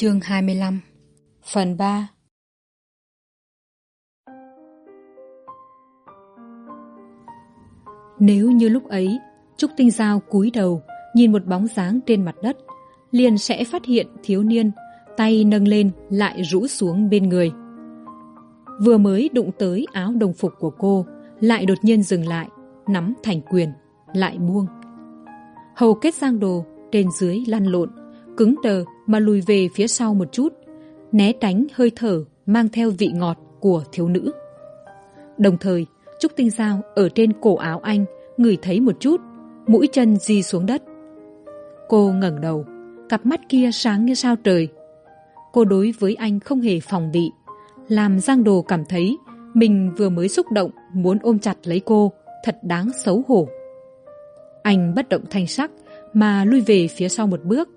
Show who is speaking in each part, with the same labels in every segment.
Speaker 1: chương hai mươi lăm. Phần ba. Nếu như lúc ấy, Trúc Tinh Giao cúi đầu, Nhìn một bóng dáng trên mặt đất, liền sẽ phát hiện thiếu niên, Tay nâng lên lại rũ xuống bên người. Vừa mới đụng tới áo đồng phục của cô, Lại đột nhiên dừng lại, Nắm thành quyền, Lại buông. Hầu kết giang đồ Trên dưới lăn lộn cứng đờ mà lùi về phía sau một chút, né tránh hơi thở mang theo vị ngọt của thiếu nữ. Đồng thời, trúc tinh giao ở trên cổ áo anh ngửi thấy một chút, mũi chân di xuống đất. Cô ngẩng đầu, cặp mắt kia sáng như sao trời. Cô đối với anh không hề phòng bị, làm giang đồ cảm thấy mình vừa mới xúc động muốn ôm chặt lấy cô, thật đáng xấu hổ. Anh bất động thanh sắc mà lui về phía sau một bước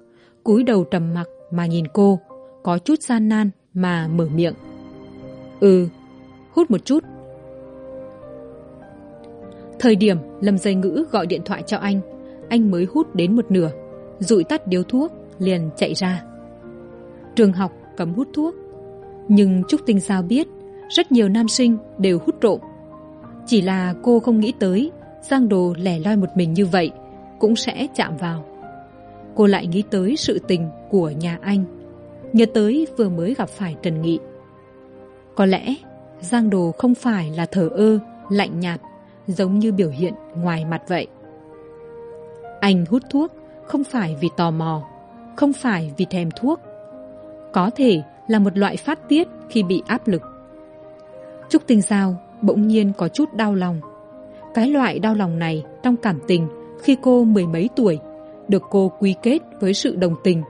Speaker 1: cúi đầu trầm mặc mà nhìn cô, có chút gian nan mà mở miệng. Ừ hút một chút. Thời điểm lâm dây ngữ gọi điện thoại cho anh anh mới hút đến một nửa, dụi tắt điếu thuốc, liền chạy ra. Trường học cấm hút thuốc, nhưng trúc tinh sao biết rất nhiều nam sinh đều hút trộm. Chỉ là cô không nghĩ tới, giang đồ lẻ loi một mình như vậy cũng sẽ chạm vào cô lại nghĩ tới sự tình của nhà anh, nhớ tới vừa mới gặp phải trần nghị. Có lẽ giang đồ không phải là thờ ơ, lạnh nhạt, giống như biểu hiện ngoài mặt vậy. Anh hút thuốc không phải vì tò mò, không phải vì thèm thuốc. Có thể là một loại phát tiết khi bị áp lực. Trúc tinh giao bỗng nhiên có chút đau lòng. Cái loại đau lòng này trong cảm tình khi cô mười mấy tuổi được cô quy kết với sự đồng tình.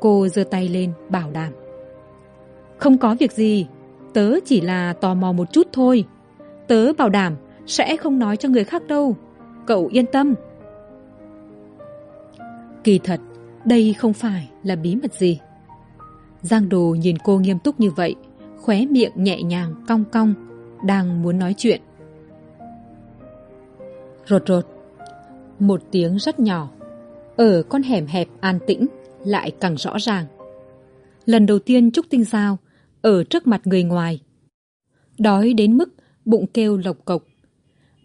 Speaker 1: Cô giơ tay lên bảo đảm. Không có việc gì, tớ chỉ là tò mò một chút thôi. Tớ bảo đảm sẽ không nói cho người khác đâu. Cậu yên tâm. Kỳ thật, đây không phải là bí mật gì. Giang đồ nhìn cô nghiêm túc như vậy, khóe miệng nhẹ nhàng cong cong, đang muốn nói chuyện. Rột rột, một tiếng rất nhỏ ở con hẻm hẹp an tĩnh, lại càng rõ ràng. Lần đầu tiên trúc tinh giao ở trước mặt người ngoài. Đói đến mức bụng kêu lộc cộc.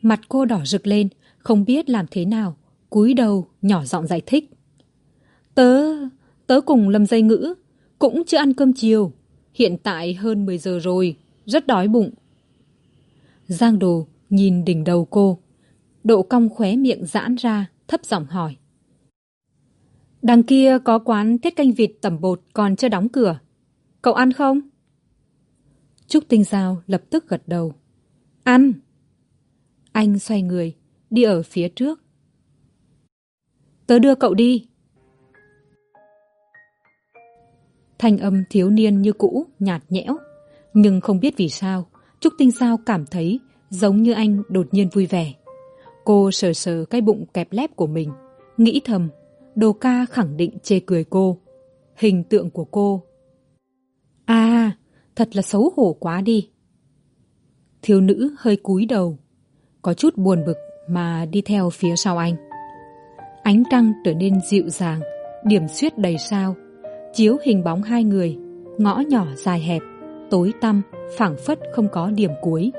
Speaker 1: Mặt cô đỏ rực lên, không biết làm thế nào, cúi đầu nhỏ giọng giải thích. Tớ tớ cùng lâm dây ngữ cũng chưa ăn cơm chiều, hiện tại hơn mười giờ rồi, rất đói bụng. Giang đồ nhìn đỉnh đầu cô, độ cong khóe miệng giãn ra, thấp giọng hỏi đằng kia có quán tiết canh vịt tẩm bột còn chưa đóng cửa. Cậu ăn không? Trúc tinh giao lập tức gật đầu. Ăn. Anh xoay người, đi ở phía trước. Tớ đưa cậu đi. Thanh âm thiếu niên như cũ, nhạt nhẽo. Nhưng không biết vì sao, trúc tinh giao cảm thấy giống như anh đột nhiên vui vẻ. Cô sờ sờ cái bụng kẹp lép của mình, nghĩ thầm đồ ca khẳng định chê cười cô. Hình tượng của cô. À thật là xấu hổ quá đi. Thiếu nữ hơi cúi đầu. Có chút buồn bực mà đi theo phía sau anh. Ánh trăng trở nên dịu dàng, điểm xuyết đầy sao. Chiếu hình bóng hai người, ngõ nhỏ dài hẹp, tối tăm, phảng phất không có điểm cuối.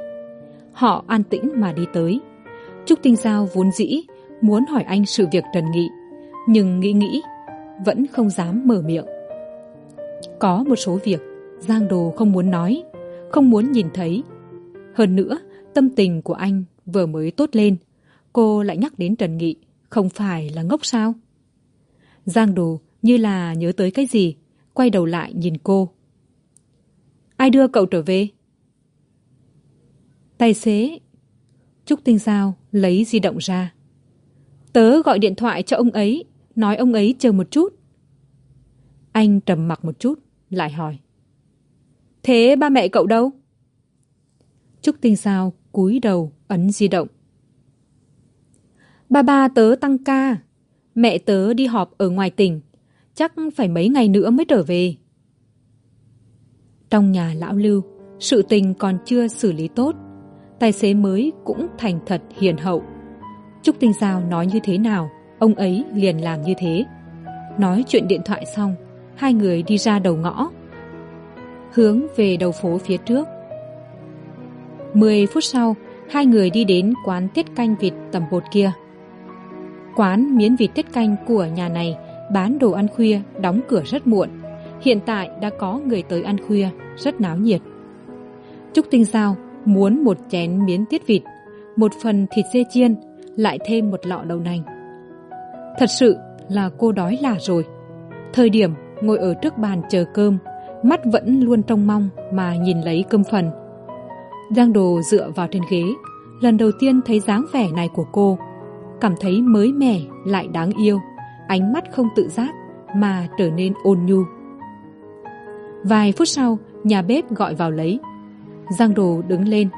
Speaker 1: Họ an tĩnh mà đi tới. Trúc tinh giao vốn dĩ muốn hỏi anh sự việc trần nghị nhưng nghĩ nghĩ, vẫn không dám mở miệng. Có một số việc giang đồ không muốn nói, không muốn nhìn thấy. Hơn nữa, tâm tình của anh vừa mới tốt lên, cô lại nhắc đến trần nghị, không phải là ngốc sao? Giang đồ như là nhớ tới cái gì, quay đầu lại nhìn cô. Ai đưa cậu trở về? Tài xế, trúc tinh giao lấy di động ra. Tớ gọi điện thoại cho ông ấy nói ông ấy chờ một chút. Anh trầm mặc một chút, lại hỏi. Thế ba mẹ cậu đâu? Trúc tinh sao, cúi đầu, ấn di động. Ba ba tớ tăng ca. Mẹ tớ đi họp ở ngoài tỉnh. Chắc phải mấy ngày nữa mới trở về. Trong nhà lão lưu, sự tình còn chưa xử lý tốt. Tài xế mới cũng thành thật hiền hậu. Trúc tinh giao nói như thế nào? Ông ấy liền làm như thế. Nói chuyện điện thoại xong, hai người đi ra đầu ngõ, hướng về đầu phố phía trước. Mười phút sau, hai người đi đến quán tiết canh vịt tầm bột kia. Quán miến vịt tiết canh của nhà này bán đồ ăn khuya đóng cửa rất muộn. Hiện tại đã có người tới ăn khuya, rất náo nhiệt. Trúc tinh giao muốn một chén miến tiết vịt, một phần thịt dê chiên, lại thêm một lọ đậu nành thật sự là cô đói là rồi. Thời điểm ngồi ở trước bàn chờ cơm, mắt vẫn luôn trông mong mà nhìn lấy cơm phần. Giang đồ dựa vào trên ghế, lần đầu tiên thấy dáng vẻ này của cô, cảm thấy mới mẻ lại đáng yêu, ánh mắt không tự giác mà trở nên ôn nhu. Vài phút sau, nhà bếp gọi vào lấy. Giang đồ đứng lên.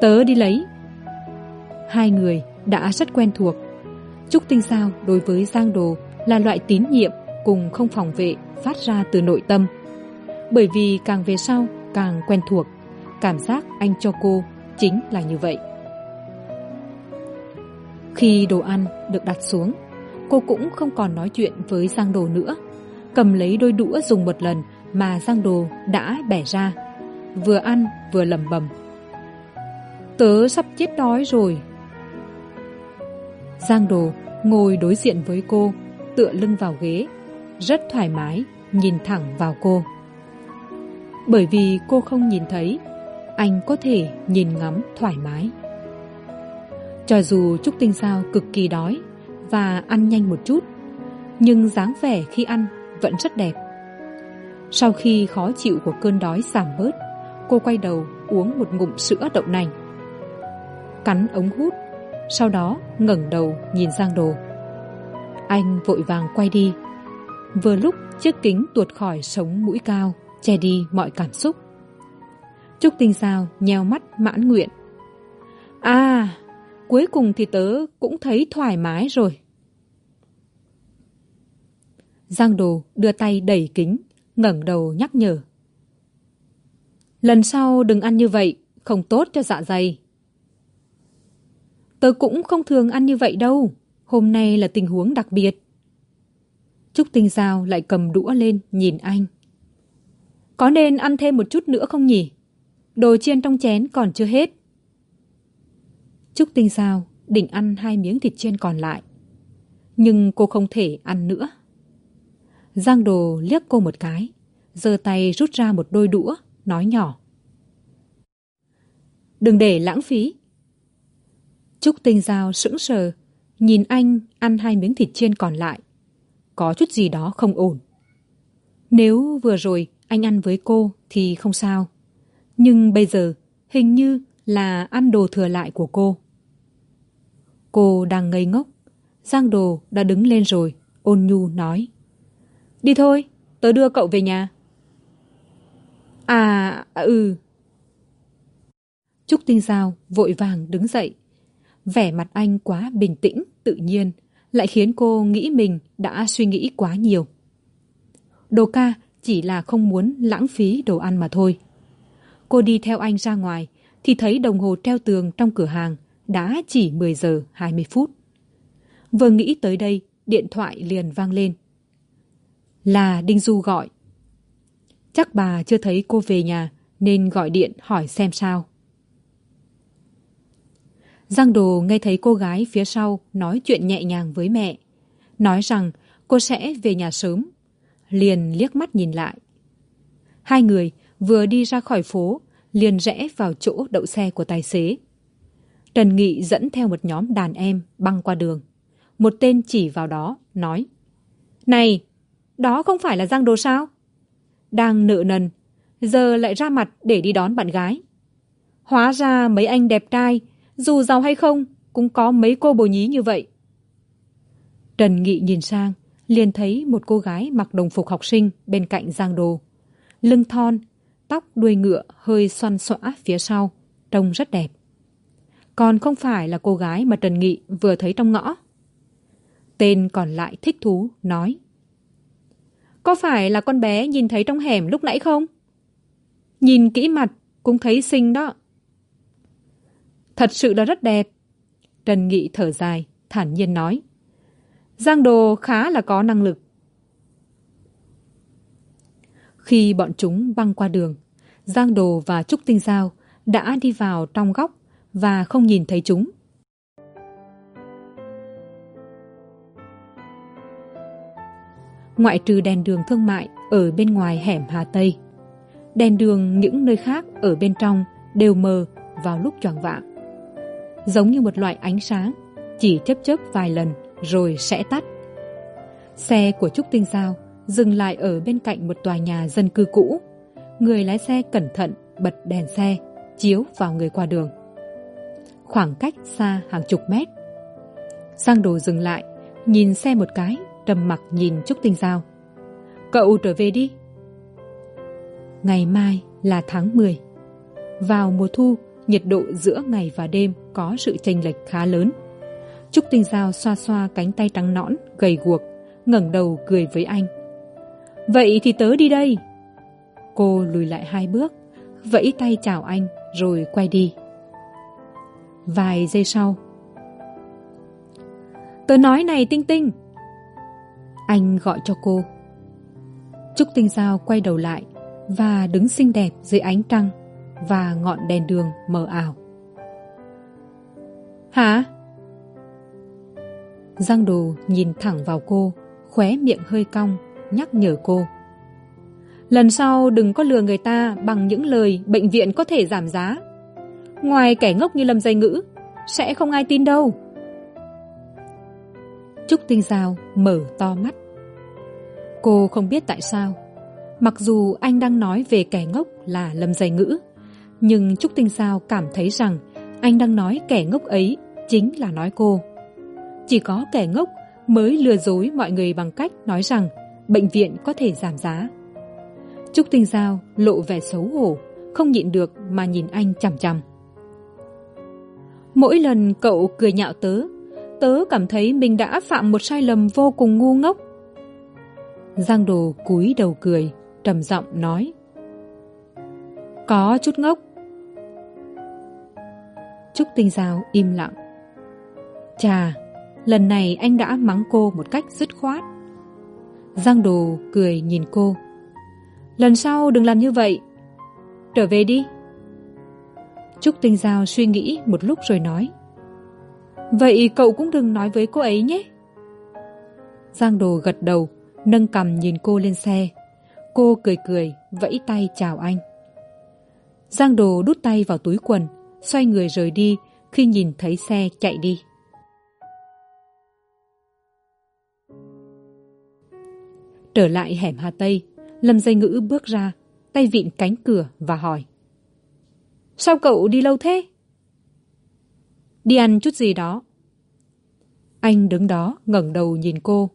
Speaker 1: Tớ đi lấy. Hai người đã rất quen thuộc trúc tinh sao đối với giang đồ là loại tín nhiệm cùng không phòng vệ phát ra từ nội tâm. Bởi vì càng về sau, càng quen thuộc, cảm giác anh cho cô chính là như vậy. Khi đồ ăn được đặt xuống, cô cũng không còn nói chuyện với giang đồ nữa. Cầm lấy đôi đũa dùng một lần mà giang đồ đã bẻ ra, vừa ăn vừa lẩm bẩm. Tớ sắp chết đói rồi. Giang đồ ngồi đối diện với cô, tựa lưng vào ghế, rất thoải mái, nhìn thẳng vào cô. Bởi vì cô không nhìn thấy, anh có thể nhìn ngắm thoải mái. Cho dù trúc tinh sao cực kỳ đói và ăn nhanh một chút, nhưng dáng vẻ khi ăn vẫn rất đẹp. Sau khi khó chịu của cơn đói giảm bớt, cô quay đầu uống một ngụm sữa đậu nành. Cắn ống hút sau đó ngẩng đầu nhìn giang đồ. Anh vội vàng quay đi. Vừa lúc chiếc kính tuột khỏi sống mũi cao, che đi mọi cảm xúc. Trúc tinh sao nheo mắt mãn nguyện. À cuối cùng thì tớ cũng thấy thoải mái rồi. Giang đồ đưa tay đẩy kính, ngẩng đầu nhắc nhở. Lần sau đừng ăn như vậy, không tốt cho dạ dày tớ cũng không thường ăn như vậy đâu. Hôm nay là tình huống đặc biệt. Trúc tinh giao lại cầm đũa lên, nhìn anh. Có nên ăn thêm một chút nữa không nhỉ? Đồ chiên trong chén còn chưa hết. Trúc tinh giao định ăn hai miếng thịt chiên còn lại. Nhưng cô không thể ăn nữa. Giang đồ liếc cô một cái, giơ tay rút ra một đôi đũa, nói nhỏ. Đừng để lãng phí trúc tinh giao sững sờ, nhìn anh ăn hai miếng thịt chiên còn lại. Có chút gì đó không ổn. Nếu vừa rồi anh ăn với cô thì không sao. Nhưng bây giờ hình như là ăn đồ thừa lại của cô. Cô đang ngây ngốc, giang đồ đã đứng lên rồi, ôn nhu nói. Đi thôi, tớ đưa cậu về nhà. À ừ. Trúc tinh giao vội vàng đứng dậy vẻ mặt anh quá bình tĩnh, tự nhiên, lại khiến cô nghĩ mình đã suy nghĩ quá nhiều. Đồ ca chỉ là không muốn lãng phí đồ ăn mà thôi. Cô đi theo anh ra ngoài, thì thấy đồng hồ treo tường trong cửa hàng đã chỉ mười giờ hai mươi phút. Vừa nghĩ tới đây, điện thoại liền vang lên. Là đinh du gọi. Chắc bà chưa thấy cô về nhà, nên gọi điện hỏi xem sao giang đồ nghe thấy cô gái phía sau nói chuyện nhẹ nhàng với mẹ, nói rằng cô sẽ về nhà sớm, liền liếc mắt nhìn lại. Hai người vừa đi ra khỏi phố, liền rẽ vào chỗ đậu xe của tài xế. Trần nghị dẫn theo một nhóm đàn em băng qua đường. Một tên chỉ vào đó, nói, này, đó không phải là giang đồ sao? Đang nợ nần, giờ lại ra mặt để đi đón bạn gái. Hóa ra mấy anh đẹp trai dù giàu hay không, cũng có mấy cô bồ nhí như vậy. Trần nghị nhìn sang, liền thấy một cô gái mặc đồng phục học sinh bên cạnh giang đồ. Lưng thon, tóc đuôi ngựa hơi xoăn xõa phía sau, trông rất đẹp. Còn không phải là cô gái mà trần nghị vừa thấy trong ngõ. Tên còn lại thích thú nói, có phải là con bé nhìn thấy trong hẻm lúc nãy không? Nhìn kỹ mặt cũng thấy xinh đó thật sự là rất đẹp. Trần nghị thở dài, thản nhiên nói. Giang đồ khá là có năng lực. Khi bọn chúng băng qua đường, giang đồ và trúc tinh giao đã đi vào trong góc và không nhìn thấy chúng. Ngoại trừ đèn đường thương mại ở bên ngoài hẻm hà tây, đèn đường những nơi khác ở bên trong đều mờ vào lúc choàng vạng giống như một loại ánh sáng, chỉ chớp chớp vài lần rồi sẽ tắt. Xe của trúc tinh giao dừng lại ở bên cạnh một tòa nhà dân cư cũ. Người lái xe cẩn thận bật đèn xe, chiếu vào người qua đường. Khoảng cách xa hàng chục mét. Giang đồ dừng lại, nhìn xe một cái, trầm mặc nhìn trúc tinh giao. Cậu trở về đi. Ngày mai là tháng m vào mùa thu nhiệt độ giữa ngày và đêm có sự chênh lệch khá lớn. Trúc tinh giao xoa xoa cánh tay trắng nõn, gầy guộc, ngẩng đầu cười với anh. Vậy thì tớ đi đây. Cô lùi lại hai bước, vẫy tay chào anh rồi quay đi. Vài giây sau, tớ nói này tinh tinh. Anh gọi cho cô. Trúc tinh giao quay đầu lại và đứng xinh đẹp dưới ánh trăng và ngọn đèn đường mờ ảo. Hả? Giang đồ nhìn thẳng vào cô, khóe miệng hơi cong, nhắc nhở cô. Lần sau đừng có lừa người ta bằng những lời bệnh viện có thể giảm giá. Ngoài kẻ ngốc như lâm dây ngữ, sẽ không ai tin đâu. Trúc tinh giao mở to mắt. Cô không biết tại sao, mặc dù anh đang nói về kẻ ngốc là lâm dây ngữ nhưng trúc tinh sao cảm thấy rằng anh đang nói kẻ ngốc ấy chính là nói cô. Chỉ có kẻ ngốc mới lừa dối mọi người bằng cách nói rằng bệnh viện có thể giảm giá. Trúc tinh giao lộ vẻ xấu hổ, không nhịn được mà nhìn anh chằm chằm. Mỗi lần cậu cười nhạo tớ tớ cảm thấy mình đã phạm một sai lầm vô cùng ngu ngốc. Giang đồ cúi đầu cười, trầm giọng nói, có chút ngốc trúc tinh giao im lặng. Chà, lần này anh đã mắng cô một cách dứt khoát. Giang đồ cười nhìn cô. Lần sau đừng làm như vậy. Trở về đi. Trúc tinh giao suy nghĩ một lúc rồi nói. Vậy cậu cũng đừng nói với cô ấy nhé. Giang đồ gật đầu, nâng cằm nhìn cô lên xe. Cô cười cười, vẫy tay chào anh. Giang đồ đút tay vào túi quần xoay người rời đi, khi nhìn thấy xe chạy đi. Trở lại hẻm hà tây, lâm dây ngữ bước ra, tay vịn cánh cửa và hỏi. Sao cậu đi lâu thế? Đi ăn chút gì đó. Anh đứng đó, ngẩng đầu nhìn cô.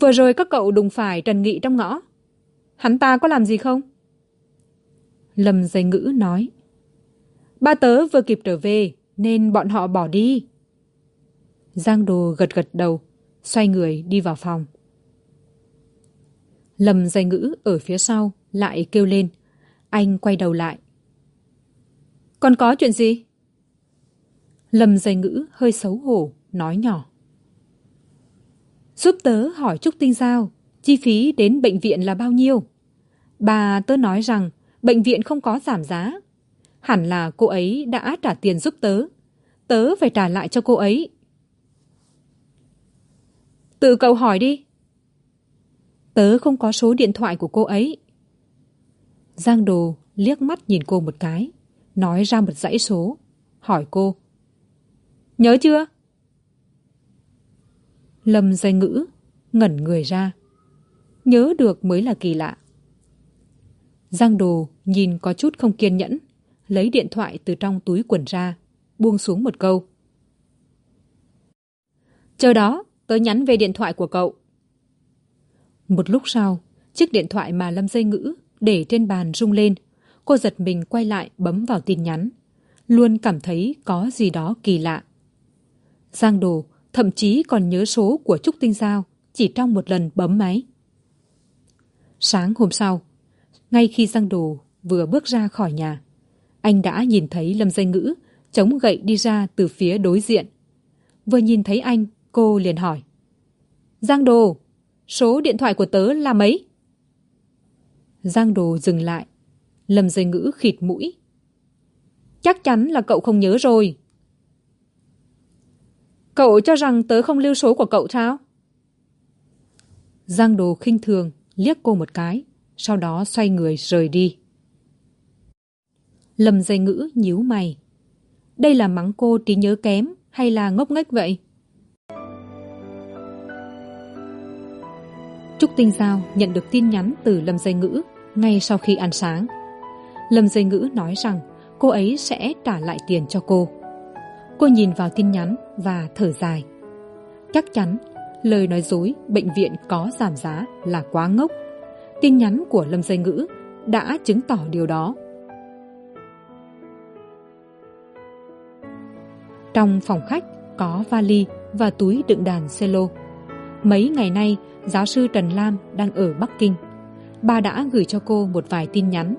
Speaker 1: Vừa rồi các cậu đụng phải trần nghị trong ngõ. Hắn ta có làm gì không? Lâm dây ngữ nói ba tớ vừa kịp trở về, nên bọn họ bỏ đi. Giang đồ gật gật đầu, xoay người đi vào phòng. Lâm dây ngữ ở phía sau lại kêu lên. Anh quay đầu lại. Còn có chuyện gì? Lâm dây ngữ hơi xấu hổ, nói nhỏ. Giúp tớ hỏi trúc tinh giao, chi phí đến bệnh viện là bao nhiêu? Bà tớ nói rằng, bệnh viện không có giảm giá hẳn là cô ấy đã trả tiền giúp tớ. Tớ phải trả lại cho cô ấy. Tự cậu hỏi đi. Tớ không có số điện thoại của cô ấy. Giang đồ liếc mắt nhìn cô một cái, nói ra một dãy số, hỏi cô. Nhớ chưa? Lâm dây ngữ ngẩn người ra. Nhớ được mới là kỳ lạ. Giang đồ nhìn có chút không kiên nhẫn lấy điện thoại từ trong túi quần ra, buông xuống một câu. Chờ đó, tớ nhắn về điện thoại của cậu. Một lúc sau, chiếc điện thoại mà lâm dây ngữ để trên bàn rung lên, cô giật mình quay lại bấm vào tin nhắn, luôn cảm thấy có gì đó kỳ lạ. Giang đồ thậm chí còn nhớ số của trúc tinh giao, chỉ trong một lần bấm máy. Sáng hôm sau, ngay khi giang đồ vừa bước ra khỏi nhà anh đã nhìn thấy lâm danh ngữ, chống gậy đi ra từ phía đối diện. Vừa nhìn thấy anh, cô liền hỏi. Giang đồ, số điện thoại của tớ là mấy? Giang đồ dừng lại. Lâm danh ngữ khịt mũi. Chắc chắn là cậu không nhớ rồi. Cậu cho rằng tớ không lưu số của cậu sao? Giang đồ khinh thường liếc cô một cái, sau đó xoay người rời đi lâm dây ngữ nhíu mày. Đây là mắng cô trí nhớ kém hay là ngốc nghếch vậy? Trúc tinh giao nhận được tin nhắn từ lâm dây ngữ ngay sau khi ăn sáng. Lâm dây ngữ nói rằng cô ấy sẽ trả lại tiền cho cô. Cô nhìn vào tin nhắn và thở dài. Chắc chắn, lời nói dối bệnh viện có giảm giá là quá ngốc. Tin nhắn của lâm dây ngữ đã chứng tỏ điều đó. Trong phòng khách có vali và túi đựng đàn cello mấy ngày nay, giáo sư trần lam đang ở bắc kinh. Bà đã gửi cho cô một vài tin nhắn.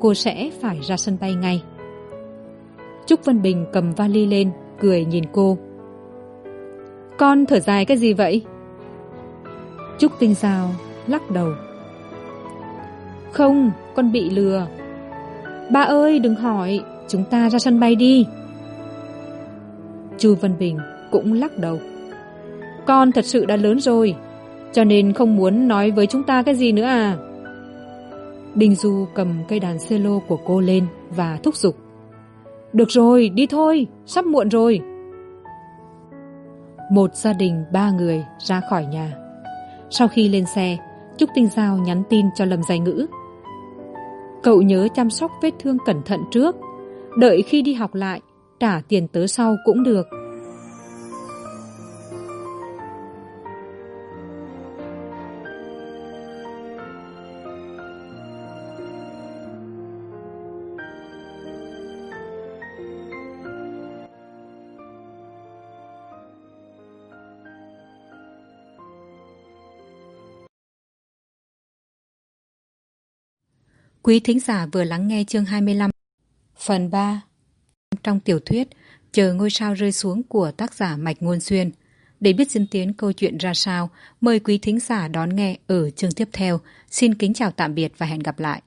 Speaker 1: Cô sẽ phải ra sân bay ngay. Trúc vân bình cầm vali lên, cười nhìn cô. Con thở dài cái gì vậy? Trúc tinh giao lắc đầu. Không, con bị lừa. Ba ơi, đừng hỏi, chúng ta ra sân bay đi chu vân bình cũng lắc đầu. Con thật sự đã lớn rồi, cho nên không muốn nói với chúng ta cái gì nữa à? Đinh du cầm cây đàn cello của cô lên và thúc giục. Được rồi, đi thôi, sắp muộn rồi. Một gia đình ba người ra khỏi nhà. Sau khi lên xe, trúc tinh giao nhắn tin cho lâm giai ngữ. Cậu nhớ chăm sóc vết thương cẩn thận trước, đợi khi đi học lại trả tiền tớ sau cũng được. Quý thính giả vừa lắng nghe chương 25 Phần 3 trong tiểu thuyết Chờ ngôi sao rơi xuống của tác giả Mạch Ngôn Xuyên Để biết diễn tiến câu chuyện ra sao, mời quý thính giả đón nghe ở chương tiếp theo. Xin kính chào tạm biệt và hẹn gặp lại.